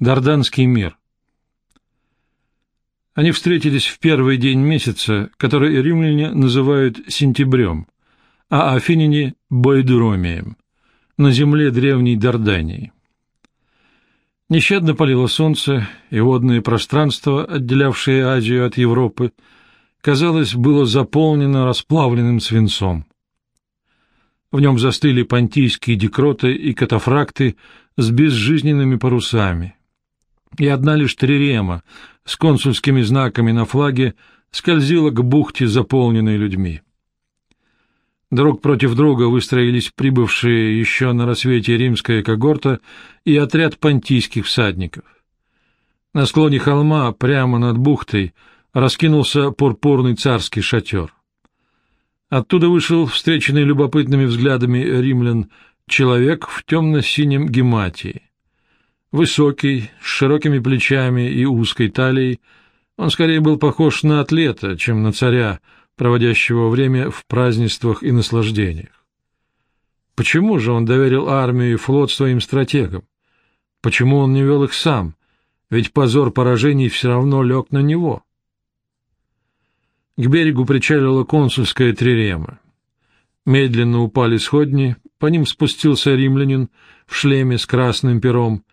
Дарданский мир Они встретились в первый день месяца, который римляне называют сентябрем, а афиняне – бойдуромием, на земле древней Дардании. Нещадно палило солнце, и водное пространство, отделявшее Азию от Европы, казалось, было заполнено расплавленным свинцом. В нем застыли понтийские декроты и катафракты с безжизненными парусами, и одна лишь трирема с консульскими знаками на флаге скользила к бухте, заполненной людьми. Друг против друга выстроились прибывшие еще на рассвете римская когорта и отряд понтийских всадников. На склоне холма, прямо над бухтой, раскинулся пурпурный царский шатер. Оттуда вышел, встреченный любопытными взглядами римлян, человек в темно-синем гематии. Высокий, с широкими плечами и узкой талией, он скорее был похож на атлета, чем на царя, проводящего время в празднествах и наслаждениях. Почему же он доверил армию и флот своим стратегам? Почему он не вел их сам? Ведь позор поражений все равно лег на него. К берегу причалила консульская трирема. Медленно упали сходни, по ним спустился римлянин в шлеме с красным пером,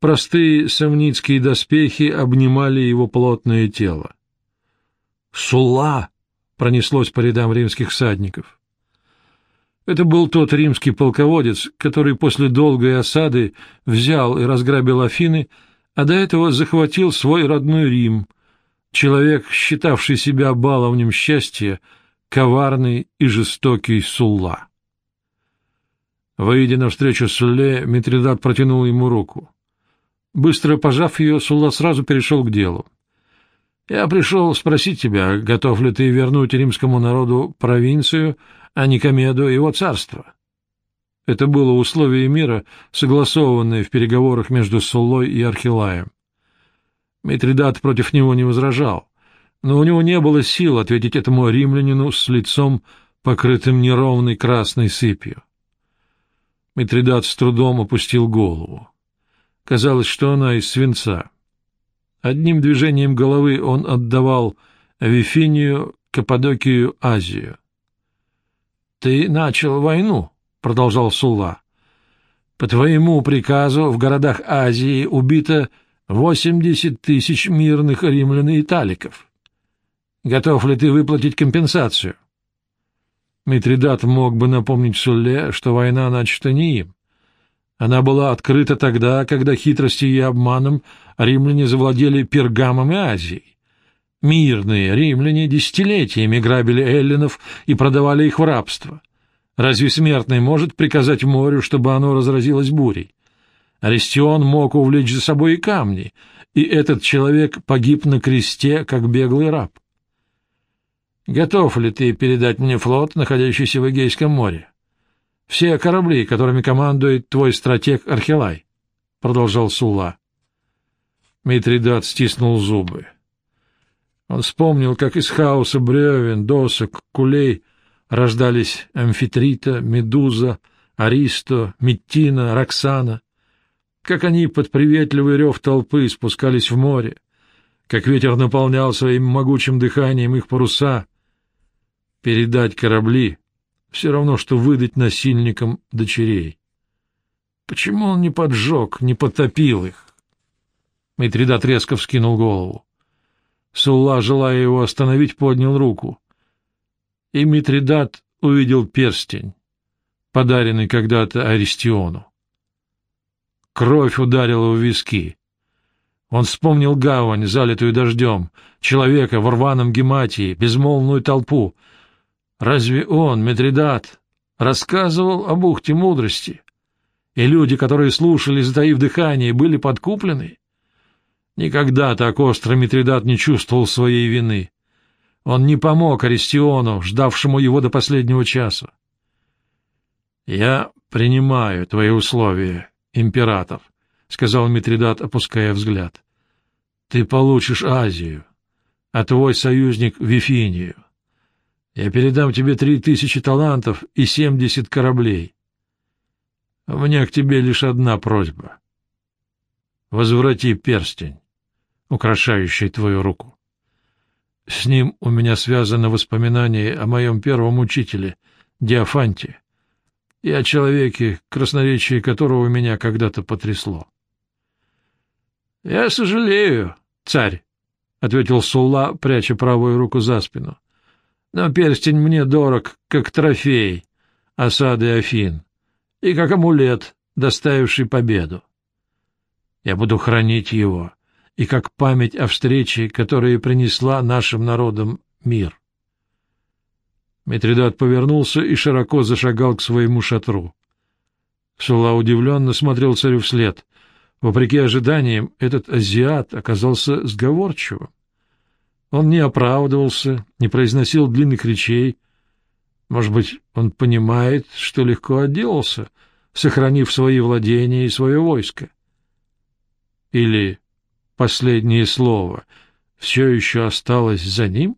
Простые сомницкие доспехи обнимали его плотное тело. «Сула!» — пронеслось по рядам римских всадников. Это был тот римский полководец, который после долгой осады взял и разграбил Афины, а до этого захватил свой родной Рим, человек, считавший себя баловнем счастья, коварный и жестокий Сулла. Выйдя навстречу Сулле, Митридат протянул ему руку. Быстро пожав ее, Сулла сразу перешел к делу. «Я пришел спросить тебя, готов ли ты вернуть римскому народу провинцию, а не Комеду его царство?» Это было условие мира, согласованное в переговорах между Суллой и Архилаем. Митридат против него не возражал, но у него не было сил ответить этому римлянину с лицом, покрытым неровной красной сыпью. Митридат с трудом опустил голову. Казалось, что она из свинца. Одним движением головы он отдавал Вифинию, Каппадокию, Азию. — Ты начал войну, — продолжал Сулла. — По твоему приказу в городах Азии убито восемьдесят тысяч мирных римлян и италиков. Готов ли ты выплатить компенсацию? Митридат мог бы напомнить Сулле, что война начата не им. Она была открыта тогда, когда хитростью и обманом римляне завладели Пергамом и Азией. Мирные римляне десятилетиями грабили эллинов и продавали их в рабство. Разве смертный может приказать морю, чтобы оно разразилось бурей? Арестион мог увлечь за собой и камни, и этот человек погиб на кресте, как беглый раб. Готов ли ты передать мне флот, находящийся в Эгейском море? Все корабли, которыми командует твой стратег Архилай, — продолжал Сула. Митридат стиснул зубы. Он вспомнил, как из хаоса бревен, досок, кулей рождались амфитрита, медуза, аристо, меттина, роксана, как они под приветливый рев толпы спускались в море, как ветер наполнял своим могучим дыханием их паруса. Передать корабли все равно, что выдать насильникам дочерей. Почему он не поджег, не потопил их? Митридат резко вскинул голову. Сулла, желая его остановить, поднял руку. И Митридат увидел перстень, подаренный когда-то Аристиону. Кровь ударила в виски. Он вспомнил гавань, залитую дождем, человека в рваном гематии, безмолвную толпу — Разве он, Медридат, рассказывал об бухте мудрости? И люди, которые слушали, затаив дыхание, были подкуплены? Никогда так остро Митридат не чувствовал своей вины. Он не помог Аристиону, ждавшему его до последнего часа. — Я принимаю твои условия, император, — сказал Митридат, опуская взгляд. — Ты получишь Азию, а твой союзник — Вифинию. Я передам тебе три тысячи талантов и семьдесят кораблей. У меня к тебе лишь одна просьба. Возврати перстень, украшающий твою руку. С ним у меня связано воспоминание о моем первом учителе, Диафанте, и о человеке, красноречие которого меня когда-то потрясло. — Я сожалею, царь, — ответил Сулла, пряча правую руку за спину. — Но перстень мне дорог, как трофей осады Афин и как амулет, доставивший победу. Я буду хранить его, и как память о встрече, которая принесла нашим народам мир. Митридат повернулся и широко зашагал к своему шатру. Сула удивленно смотрел царю вслед. Вопреки ожиданиям, этот азиат оказался сговорчивым. Он не оправдывался, не произносил длинных речей. Может быть, он понимает, что легко отделался, сохранив свои владения и свое войско. Или последнее слово все еще осталось за ним?